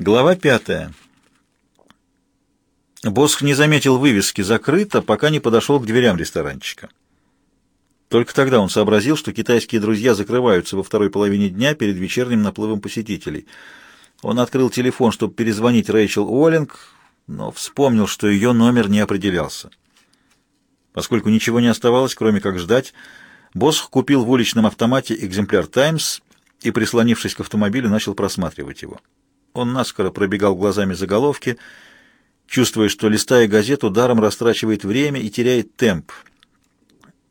Глава пятая. Босх не заметил вывески «Закрыто», пока не подошел к дверям ресторанчика. Только тогда он сообразил, что китайские друзья закрываются во второй половине дня перед вечерним наплывом посетителей. Он открыл телефон, чтобы перезвонить Рэйчел Уоллинг, но вспомнил, что ее номер не определялся. Поскольку ничего не оставалось, кроме как ждать, Босх купил в уличном автомате экземпляр «Таймс» и, прислонившись к автомобилю, начал просматривать его. Он наскоро пробегал глазами заголовки, чувствуя, что, листая газету, даром растрачивает время и теряет темп.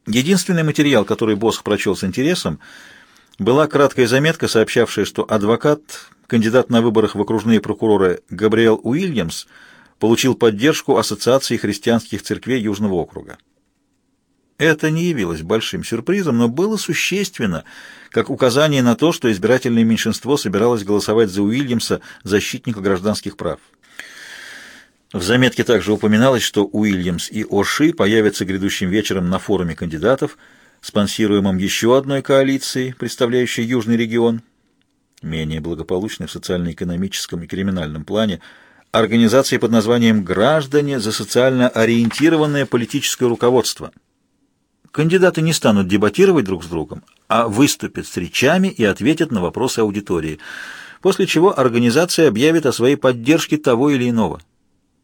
Единственный материал, который Босх прочел с интересом, была краткая заметка, сообщавшая, что адвокат, кандидат на выборах в окружные прокуроры Габриэл Уильямс, получил поддержку Ассоциации христианских церквей Южного округа. Это не явилось большим сюрпризом, но было существенно, как указание на то, что избирательное меньшинство собиралось голосовать за Уильямса, защитника гражданских прав. В заметке также упоминалось, что Уильямс и Оши появятся грядущим вечером на форуме кандидатов, спонсируемом еще одной коалицией, представляющей Южный регион, менее благополучной в социально-экономическом и криминальном плане, организации под названием «Граждане за социально ориентированное политическое руководство». Кандидаты не станут дебатировать друг с другом, а выступят с речами и ответят на вопросы аудитории, после чего организация объявит о своей поддержке того или иного.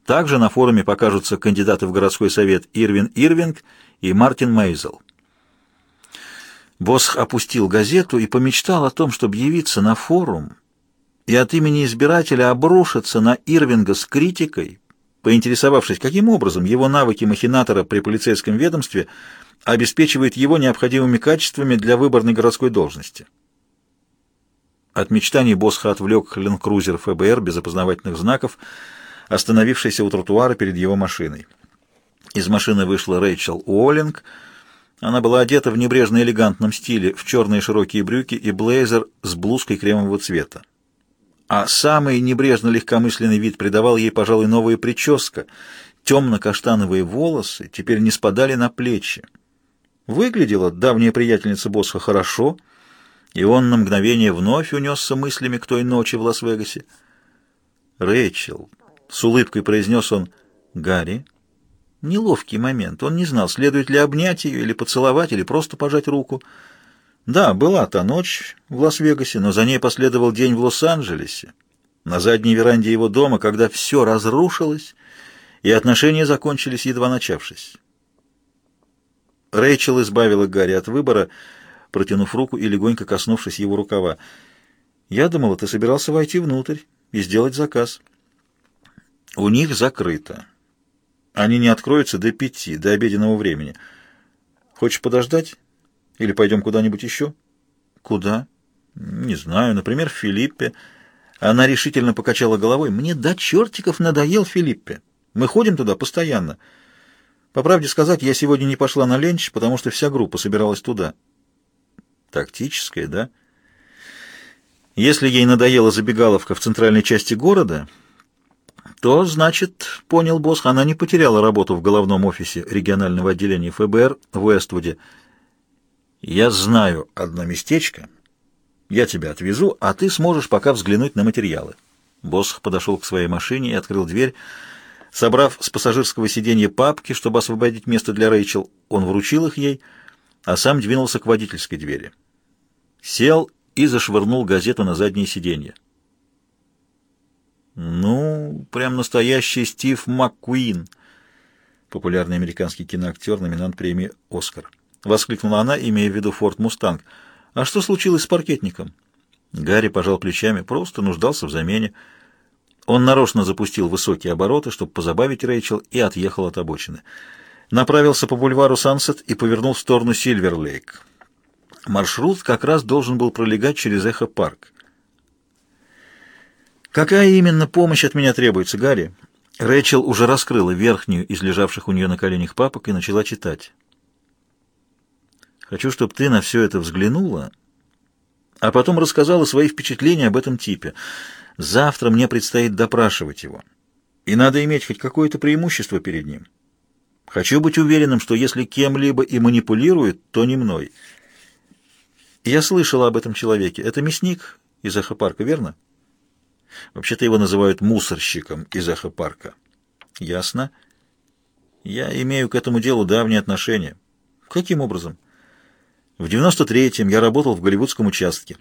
Также на форуме покажутся кандидаты в городской совет Ирвин Ирвинг и Мартин Мейзел. Босх опустил газету и помечтал о том, чтобы явиться на форум и от имени избирателя обрушиться на Ирвинга с критикой, поинтересовавшись, каким образом его навыки махинатора при полицейском ведомстве – обеспечивает его необходимыми качествами для выборной городской должности. От мечтаний Босха отвлек ленд-крузер ФБР без опознавательных знаков, остановившийся у тротуара перед его машиной. Из машины вышла Рэйчел Уоллинг. Она была одета в небрежно-элегантном стиле, в черные широкие брюки и блейзер с блузкой кремового цвета. А самый небрежно-легкомысленный вид придавал ей, пожалуй, новая прическа. Темно-каштановые волосы теперь не спадали на плечи. Выглядела давняя приятельница Босха хорошо, и он на мгновение вновь унесся мыслями к той ночи в Лас-Вегасе. «Рэйчел», — с улыбкой произнес он, — «Гарри». Неловкий момент. Он не знал, следует ли обнять ее, или поцеловать, или просто пожать руку. Да, была та ночь в Лас-Вегасе, но за ней последовал день в Лос-Анджелесе, на задней веранде его дома, когда все разрушилось, и отношения закончились, едва начавшись. Рэйчел избавила Гарри от выбора, протянув руку и легонько коснувшись его рукава. «Я думала, ты собирался войти внутрь и сделать заказ». «У них закрыто. Они не откроются до пяти, до обеденного времени. Хочешь подождать? Или пойдем куда-нибудь еще?» «Куда?» «Не знаю. Например, в Филиппе». Она решительно покачала головой. «Мне до чертиков надоел Филиппе. Мы ходим туда постоянно». По правде сказать, я сегодня не пошла на ленч, потому что вся группа собиралась туда. Тактическая, да? Если ей надоела забегаловка в центральной части города, то, значит, понял босс, она не потеряла работу в головном офисе регионального отделения ФБР в Уэствуде. Я знаю одно местечко. Я тебя отвезу, а ты сможешь пока взглянуть на материалы. Босс подошел к своей машине и открыл дверь. Собрав с пассажирского сиденья папки, чтобы освободить место для Рэйчел, он вручил их ей, а сам двинулся к водительской двери. Сел и зашвырнул газету на заднее сиденье. «Ну, прям настоящий Стив МакКуин», популярный американский киноактер, номинант премии «Оскар». Воскликнула она, имея в виду «Форд Мустанг». «А что случилось с паркетником?» Гарри пожал плечами, просто нуждался в замене. Он нарочно запустил высокие обороты, чтобы позабавить Рэйчел, и отъехал от обочины. Направился по бульвару Сансет и повернул в сторону Сильвер-Лейк. Маршрут как раз должен был пролегать через Эхо-парк. «Какая именно помощь от меня требуется, Гарри?» Рэйчел уже раскрыла верхнюю из лежавших у нее на коленях папок и начала читать. «Хочу, чтобы ты на все это взглянула, а потом рассказала свои впечатления об этом типе». Завтра мне предстоит допрашивать его, и надо иметь хоть какое-то преимущество перед ним. Хочу быть уверенным, что если кем-либо и манипулирует, то не мной. Я слышала об этом человеке. Это мясник из Эхопарка, верно? Вообще-то его называют мусорщиком из эхопарка. Ясно. Я имею к этому делу давние отношения. Каким образом? В 93-м я работал в голливудском участке.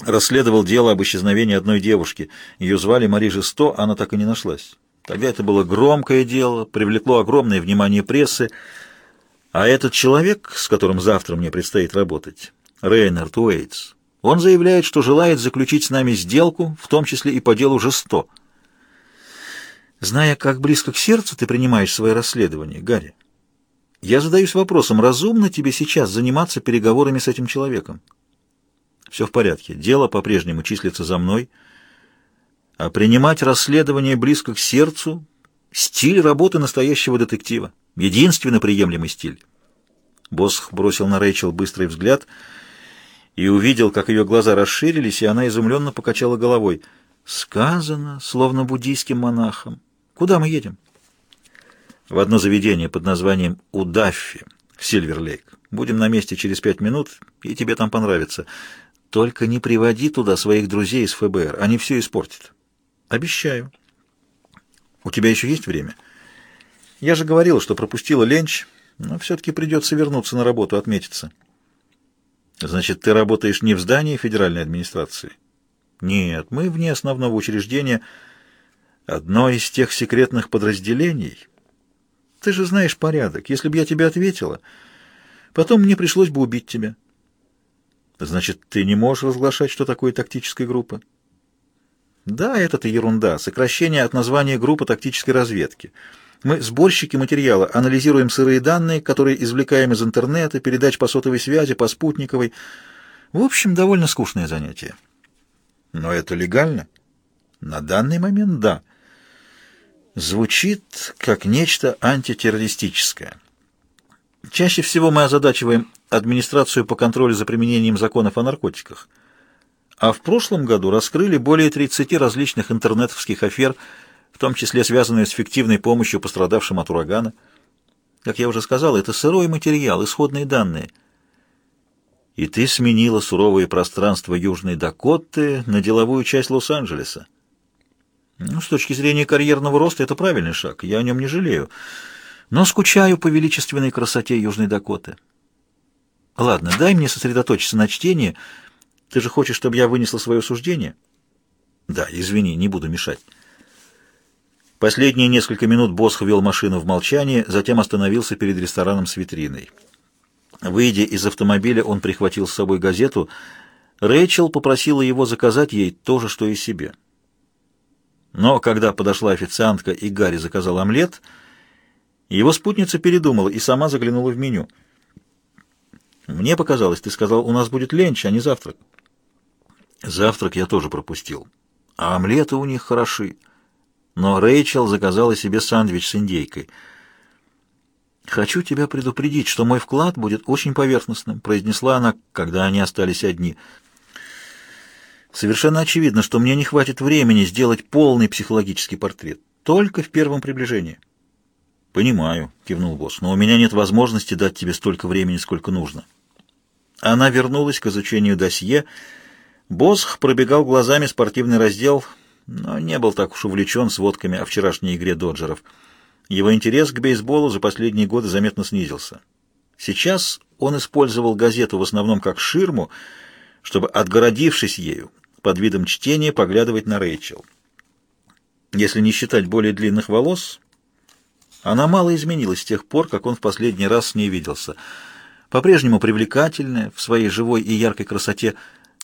Расследовал дело об исчезновении одной девушки. Ее звали Мари Жесто, она так и не нашлась. Тогда это было громкое дело, привлекло огромное внимание прессы. А этот человек, с которым завтра мне предстоит работать, Рейнард Уэйтс, он заявляет, что желает заключить с нами сделку, в том числе и по делу Жесто. Зная, как близко к сердцу ты принимаешь свои расследования, Гарри, я задаюсь вопросом, разумно тебе сейчас заниматься переговорами с этим человеком? Все в порядке, дело по-прежнему числится за мной, а принимать расследование близко к сердцу — стиль работы настоящего детектива, единственно приемлемый стиль. Босх бросил на Рэйчел быстрый взгляд и увидел, как ее глаза расширились, и она изумленно покачала головой. «Сказано, словно буддийским монахом. Куда мы едем?» «В одно заведение под названием Удаффи в Сильверлейк. Будем на месте через пять минут, и тебе там понравится. Только не приводи туда своих друзей из ФБР, они все испортят». «Обещаю». «У тебя еще есть время?» «Я же говорил, что пропустила ленч, но все-таки придется вернуться на работу, отметиться». «Значит, ты работаешь не в здании федеральной администрации?» «Нет, мы вне основного учреждения». Одно из тех секретных подразделений. Ты же знаешь порядок. Если бы я тебе ответила, потом мне пришлось бы убить тебя. Значит, ты не можешь разглашать, что такое тактическая группа? Да, это-то ерунда. Сокращение от названия группы тактической разведки. Мы, сборщики материала, анализируем сырые данные, которые извлекаем из интернета, передач по сотовой связи, по спутниковой. В общем, довольно скучное занятие. Но это легально? На данный момент — да звучит как нечто антитеррористическое. Чаще всего мы озадачиваем администрацию по контролю за применением законов о наркотиках. А в прошлом году раскрыли более 30 различных интернетовских афер, в том числе связанные с фиктивной помощью пострадавшим от урагана. Как я уже сказал, это сырой материал, исходные данные. И ты сменила суровые пространства Южной Дакоты на деловую часть Лос-Анджелеса. Ну, с точки зрения карьерного роста это правильный шаг, я о нем не жалею. Но скучаю по величественной красоте Южной Дакоты. Ладно, дай мне сосредоточиться на чтении. Ты же хочешь, чтобы я вынесла свое суждение? Да, извини, не буду мешать. Последние несколько минут Босх вел машину в молчании, затем остановился перед рестораном с витриной. Выйдя из автомобиля, он прихватил с собой газету. Рэйчел попросила его заказать ей то же, что и себе. Но когда подошла официантка и Гарри заказал омлет, его спутница передумала и сама заглянула в меню. «Мне показалось, ты сказал, у нас будет ленч, а не завтрак». Завтрак я тоже пропустил. А омлеты у них хороши. Но Рэйчел заказала себе сэндвич с индейкой. «Хочу тебя предупредить, что мой вклад будет очень поверхностным», — произнесла она, когда они остались одни — Совершенно очевидно, что мне не хватит времени сделать полный психологический портрет. Только в первом приближении. «Понимаю», — кивнул босс, — «но у меня нет возможности дать тебе столько времени, сколько нужно». Она вернулась к изучению досье. Босх пробегал глазами спортивный раздел, но не был так уж увлечен сводками о вчерашней игре доджеров. Его интерес к бейсболу за последние годы заметно снизился. Сейчас он использовал газету в основном как ширму, чтобы, отгородившись ею, под видом чтения поглядывать на Рэйчел. Если не считать более длинных волос, она мало изменилась с тех пор, как он в последний раз с ней виделся. По-прежнему привлекательная, в своей живой и яркой красоте,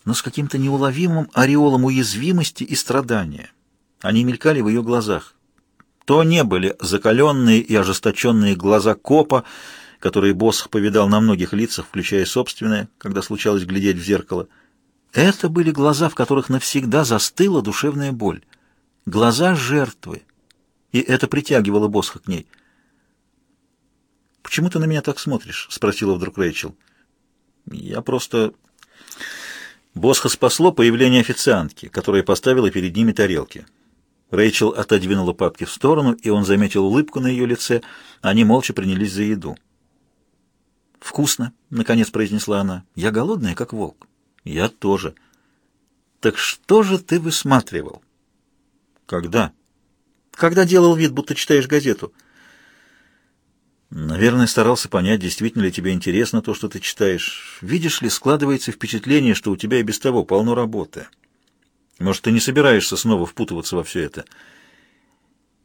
но с каким-то неуловимым ореолом уязвимости и страдания. Они мелькали в ее глазах. То не были закаленные и ожесточенные глаза копа, которые Босх повидал на многих лицах, включая собственное, когда случалось глядеть в зеркало — это были глаза, в которых навсегда застыла душевная боль. Глаза жертвы. И это притягивало Босха к ней. «Почему ты на меня так смотришь?» — спросила вдруг Рэйчел. «Я просто...» Босха спасло появление официантки, которая поставила перед ними тарелки. Рэйчел отодвинула папки в сторону, и он заметил улыбку на ее лице. Они молча принялись за еду. «Вкусно», — наконец произнесла она. «Я голодная, как волк». Я тоже. Так что же ты высматривал? Когда? Когда делал вид, будто читаешь газету. Наверное, старался понять, действительно ли тебе интересно то, что ты читаешь. Видишь ли, складывается впечатление, что у тебя и без того полно работы. Может, ты не собираешься снова впутываться во все это?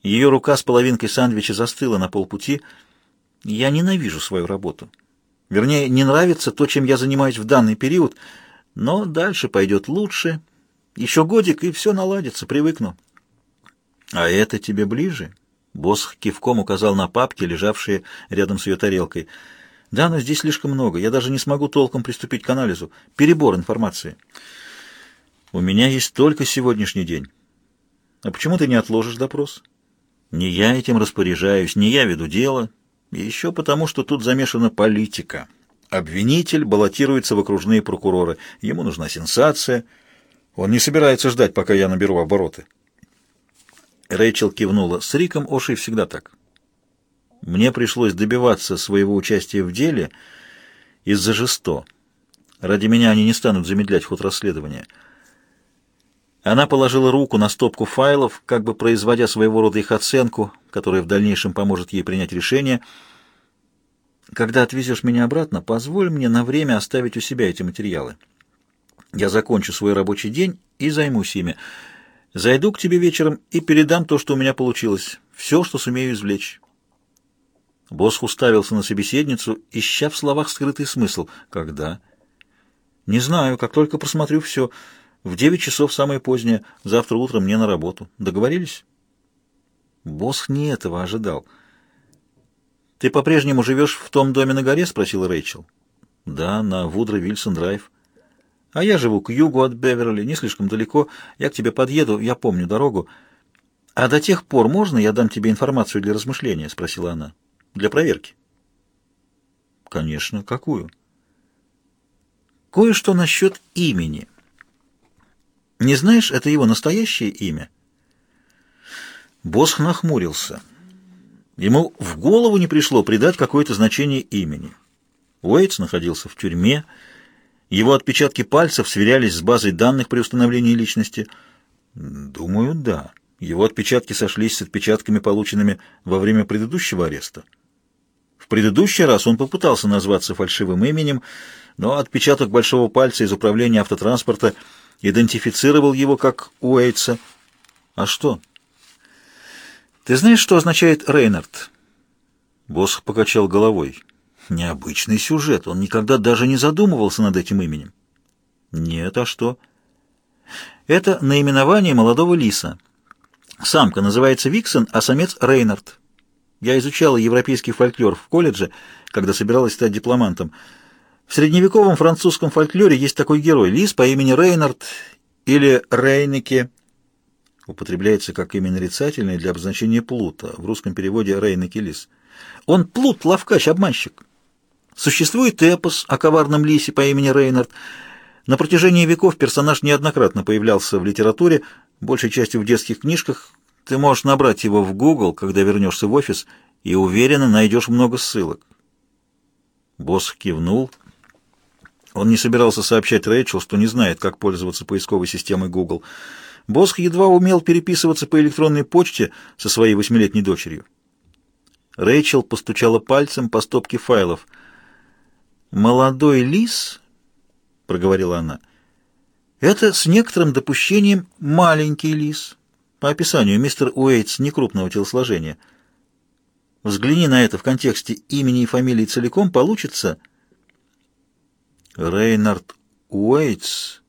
Ее рука с половинкой сандвича застыла на полпути. Я ненавижу свою работу. Вернее, не нравится то, чем я занимаюсь в данный период, но дальше пойдет лучше. Еще годик, и все наладится, привыкну. А это тебе ближе? Босс кивком указал на папки, лежавшие рядом с ее тарелкой. Да, но здесь слишком много. Я даже не смогу толком приступить к анализу. Перебор информации. У меня есть только сегодняшний день. А почему ты не отложишь допрос? Не я этим распоряжаюсь, не я веду дело. И еще потому, что тут замешана политика. Обвинитель баллотируется в окружные прокуроры. Ему нужна сенсация. Он не собирается ждать, пока я наберу обороты. Рэйчел кивнула. С Риком Ошей всегда так. Мне пришлось добиваться своего участия в деле из-за жесто. Ради меня они не станут замедлять ход расследования. Она положила руку на стопку файлов, как бы производя своего рода их оценку, которая в дальнейшем поможет ей принять решение. «Когда отвезешь меня обратно, позволь мне на время оставить у себя эти материалы. Я закончу свой рабочий день и займусь ими. Зайду к тебе вечером и передам то, что у меня получилось, все, что сумею извлечь». Босх уставился на собеседницу, ища в словах скрытый смысл. «Когда?» «Не знаю, как только просмотрю все». В девять часов самое позднее. Завтра утром мне на работу. Договорились? Босс не этого ожидал. «Ты по-прежнему живешь в том доме на горе?» — спросила Рэйчел. «Да, на Вудро-Вильсон-Драйв». «А я живу к югу от Беверли, не слишком далеко. Я к тебе подъеду, я помню дорогу. А до тех пор можно я дам тебе информацию для размышления?» — спросила она. «Для проверки». «Конечно. Какую?» «Кое-что насчет имени». Не знаешь, это его настоящее имя?» Босх нахмурился. Ему в голову не пришло придать какое-то значение имени. Уэйтс находился в тюрьме, его отпечатки пальцев сверялись с базой данных при установлении личности. Думаю, да. Его отпечатки сошлись с отпечатками, полученными во время предыдущего ареста. В предыдущий раз он попытался назваться фальшивым именем, но отпечаток большого пальца из управления автотранспорта — идентифицировал его как Уэйтса. А что? Ты знаешь, что означает Рейнард? Босх покачал головой. Необычный сюжет. Он никогда даже не задумывался над этим именем. Нет, а что? Это наименование молодого лиса. Самка называется Виксон, а самец Рейнард. Я изучала европейский фольклор в колледже, когда собиралась стать дипломантом. В средневековом французском фольклоре есть такой герой, лис по имени Рейнард или Рейнеке, употребляется как имя нарицательное для обозначения плута, в русском переводе Рейнеке лис. Он плут, ловкач, обманщик. Существует эпос о коварном лисе по имени Рейнард. На протяжении веков персонаж неоднократно появлялся в литературе, большей частью в детских книжках. Ты можешь набрать его в Google, когда вернешься в офис, и уверенно найдешь много ссылок. Босс кивнул он не собирался сообщать Рэйчел, что не знает, как пользоваться поисковой системой Google. Босх едва умел переписываться по электронной почте со своей восьмилетней дочерью. Рэйчел постучала пальцем по стопке файлов. «Молодой лис», — проговорила она, — «это с некоторым допущением маленький лис. По описанию мистер Уэйтс некрупного телосложения. Взгляни на это в контексте имени и фамилии целиком, получится...» Рейнард Уэйтс.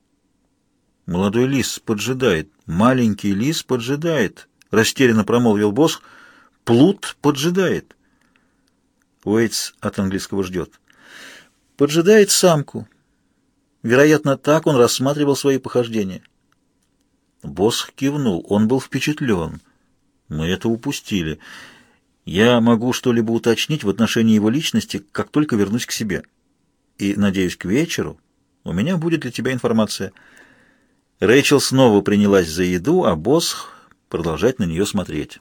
Молодой лис поджидает. Маленький лис поджидает. Растерянно промолвил босс. Плут поджидает. Уэйтс от английского ждет. Поджидает самку. Вероятно, так он рассматривал свои похождения. Босс кивнул. Он был впечатлен. Мы это упустили. Я могу что-либо уточнить в отношении его личности, как только вернусь к себе и, надеюсь, к вечеру у меня будет для тебя информация. Рэйчел снова принялась за еду, а босс продолжать на нее смотреть.